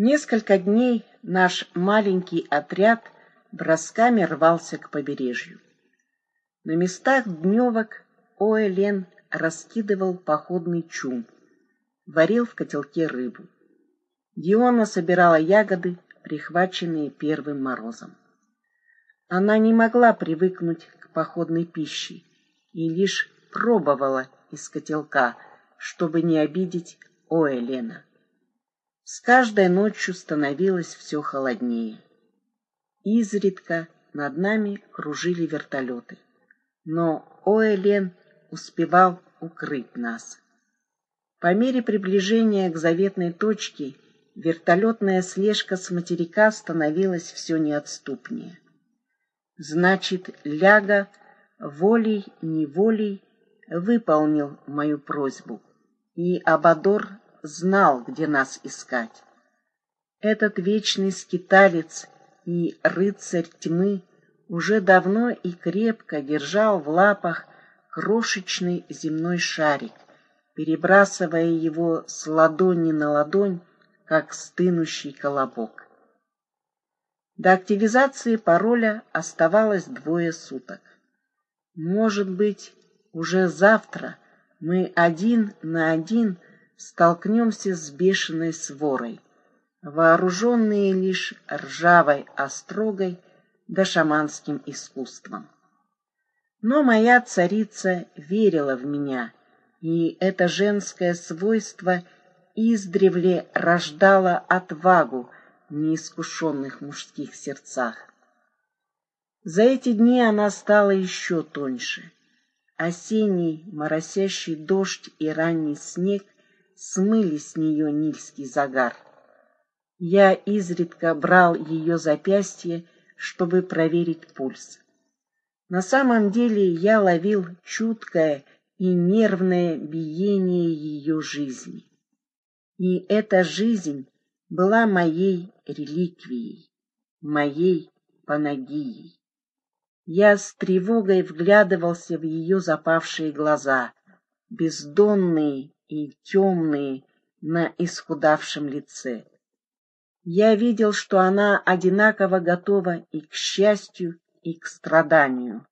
Несколько дней наш маленький отряд бросками рвался к побережью. На местах дневок Оэлен раскидывал походный чум, варил в котелке рыбу. Диона собирала ягоды, прихваченные первым морозом. Она не могла привыкнуть к походной пище и лишь пробовала из котелка, чтобы не обидеть Оэлена. С каждой ночью становилось все холоднее. Изредка над нами кружили вертолеты, но Оэлен успевал укрыть нас. По мере приближения к заветной точке вертолетная слежка с материка становилась все неотступнее. Значит, Ляга волей-неволей выполнил мою просьбу, и Абадор знал, где нас искать. Этот вечный скиталец и рыцарь тьмы уже давно и крепко держал в лапах крошечный земной шарик, перебрасывая его с ладони на ладонь, как стынущий колобок. До активизации пароля оставалось двое суток. Может быть, уже завтра мы один на один столкнемся с бешеной сворой, вооруженные лишь ржавой острогой да шаманским искусством. Но моя царица верила в меня, и это женское свойство издревле рождало отвагу в неискушенных мужских сердцах. За эти дни она стала еще тоньше. Осенний моросящий дождь и ранний снег — смыли с нее нильский загар. Я изредка брал ее запястье, чтобы проверить пульс. На самом деле я ловил чуткое и нервное биение ее жизни. И эта жизнь была моей реликвией, моей панагией. Я с тревогой вглядывался в ее запавшие глаза, бездонные и темные на исхудавшем лице. Я видел, что она одинаково готова и к счастью, и к страданию,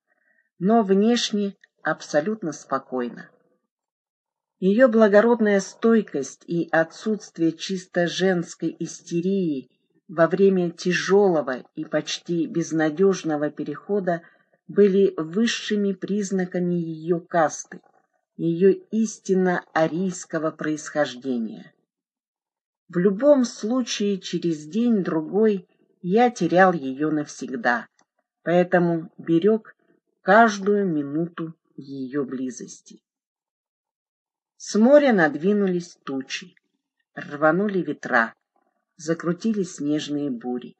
но внешне абсолютно спокойна. Ее благородная стойкость и отсутствие чисто женской истерии во время тяжелого и почти безнадежного перехода были высшими признаками ее касты ее истинно арийского происхождения. В любом случае, через день-другой я терял ее навсегда, поэтому берег каждую минуту ее близости. С моря надвинулись тучи, рванули ветра, закрутились снежные бури.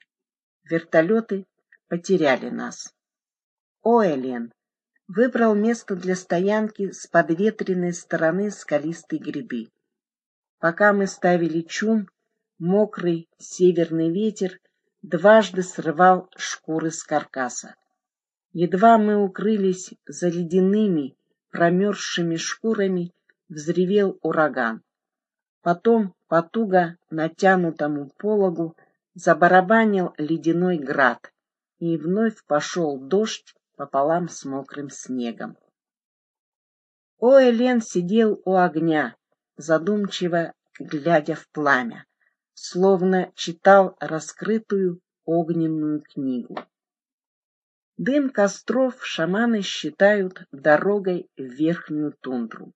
Вертолеты потеряли нас. О, Элен, выбрал место для стоянки с подветренной стороны скалистой гряды. Пока мы ставили чум, мокрый северный ветер дважды срывал шкуры с каркаса. Едва мы укрылись за ледяными, промерзшими шкурами, взревел ураган. Потом по туго натянутому пологу забарабанил ледяной град, и вновь пошел дождь, пополам с мокрым снегом. Оэлен сидел у огня, задумчиво глядя в пламя, словно читал раскрытую огненную книгу. Дым костров шаманы считают дорогой в верхнюю тундру.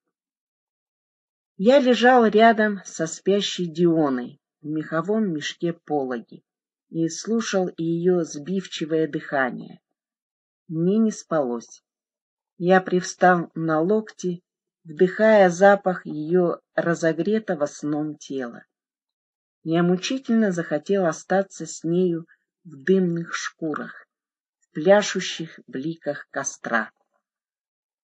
Я лежал рядом со спящей Дионой в меховом мешке пологи и слушал ее сбивчивое дыхание. Мне не спалось. Я привстал на локти, вдыхая запах ее разогретого сном тела. Я мучительно захотел остаться с нею в дымных шкурах, в пляшущих бликах костра.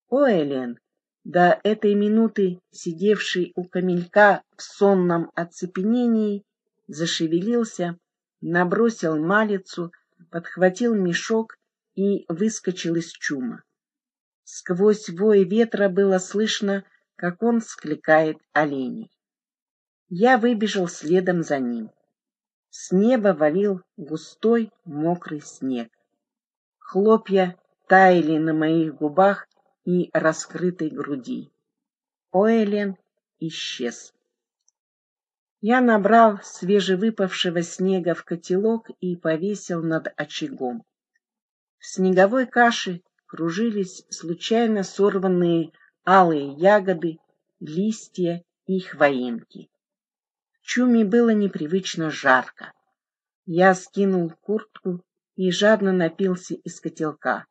О, Элен, до этой минуты сидевший у камелька в сонном оцепенении, зашевелился, набросил малицу, подхватил мешок и выскочил из чума. Сквозь вой ветра было слышно, как он скликает оленей. Я выбежал следом за ним. С неба валил густой мокрый снег. Хлопья таяли на моих губах и раскрытой груди. Оэлен исчез. Я набрал свежевыпавшего снега в котелок и повесил над очагом. Снеговой каше кружились случайно сорванные алые ягоды, листья и хвоинки. В чуме было непривычно жарко. Я скинул куртку и жадно напился из котелка.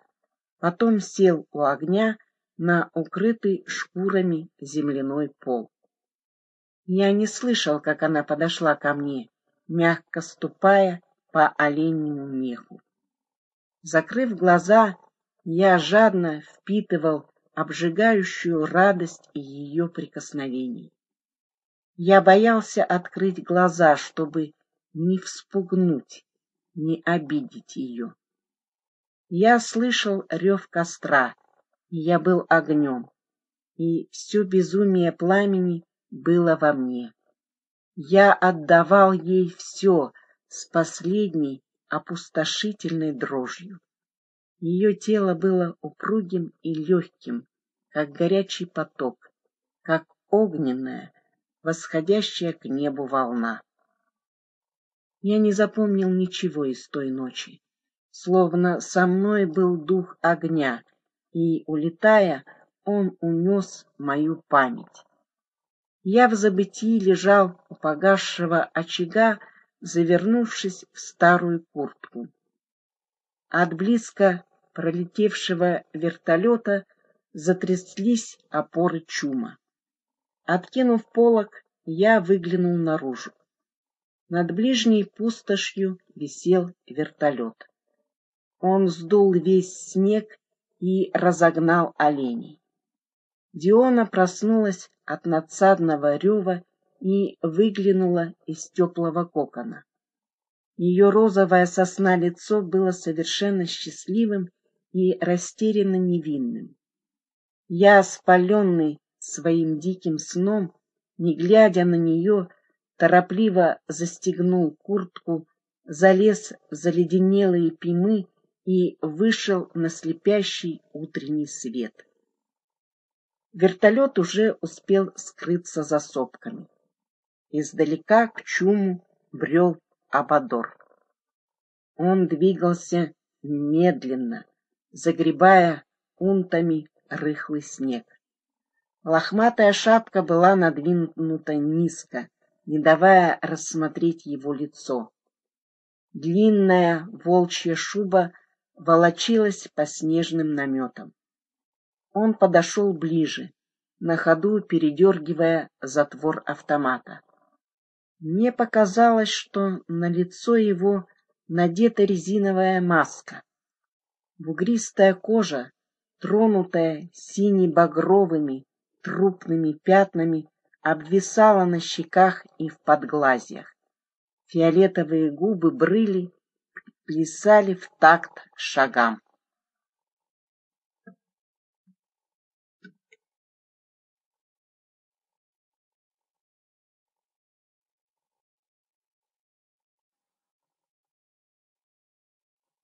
Потом сел у огня на укрытый шкурами земляной пол. Я не слышал, как она подошла ко мне, мягко ступая по оленьему меху. Закрыв глаза, я жадно впитывал обжигающую радость ее прикосновений. Я боялся открыть глаза, чтобы не вспугнуть, не обидеть ее. Я слышал рев костра, я был огнем, и все безумие пламени было во мне. Я отдавал ей все с последней опустошительной дрожью. Ее тело было упругим и легким, как горячий поток, как огненная, восходящая к небу волна. Я не запомнил ничего из той ночи, словно со мной был дух огня, и, улетая, он унес мою память. Я в забытии лежал у погасшего очага, завернувшись в старую куртку. От близко пролетевшего вертолета затряслись опоры чума. Откинув полог, я выглянул наружу. Над ближней пустошью висел вертолет. Он сдул весь снег и разогнал оленей. Диона проснулась от надсадного рева и выглянула из теплого кокона. Ее розовое сосна лицо было совершенно счастливым и растерянно невинным. Я, спаленный своим диким сном, не глядя на нее, торопливо застегнул куртку, залез в заледенелые пимы и вышел на слепящий утренний свет. Вертолет уже успел скрыться за сопками. Издалека к чуму брел Абадор. Он двигался медленно, загребая унтами рыхлый снег. Лохматая шапка была надвинута низко, не давая рассмотреть его лицо. Длинная волчья шуба волочилась по снежным наметам. Он подошел ближе, на ходу передергивая затвор автомата. Мне показалось, что на лицо его надета резиновая маска. Бугристая кожа, тронутая сине-багровыми трупными пятнами, обвисала на щеках и в подглазьях. Фиолетовые губы брыли, плясали в такт шагам.